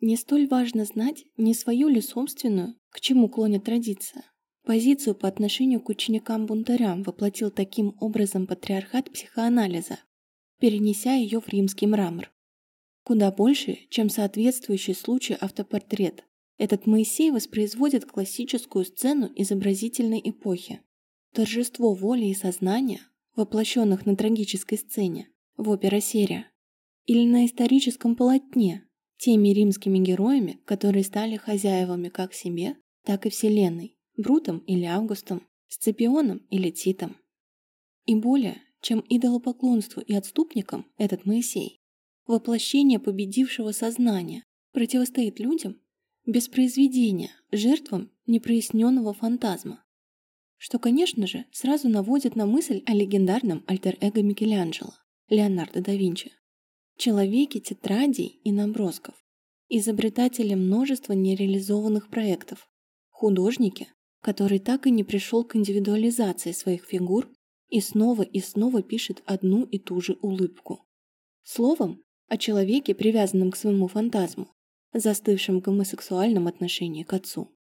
Не столь важно знать, не свою ли собственную, к чему клонит традиция. Позицию по отношению к ученикам-бунтарям воплотил таким образом патриархат психоанализа, перенеся ее в римский мрамор. Куда больше, чем соответствующий случай автопортрет, этот Моисей воспроизводит классическую сцену изобразительной эпохи. Торжество воли и сознания, воплощенных на трагической сцене, в опера-серия, или на историческом полотне, теми римскими героями, которые стали хозяевами как себе, так и Вселенной, Брутом или Августом, Сципионом или Титом. И более, чем идолопоклонству и отступникам этот Моисей, воплощение победившего сознания противостоит людям без произведения, жертвам непроясненного фантазма. Что, конечно же, сразу наводит на мысль о легендарном альтер-эго Микеланджело, Леонардо да Винчи, человеке тетрадей и набросков, изобретателе множества нереализованных проектов, художнике, который так и не пришел к индивидуализации своих фигур и снова и снова пишет одну и ту же улыбку. Словом, о человеке, привязанном к своему фантазму, застывшем в гомосексуальном отношении к отцу.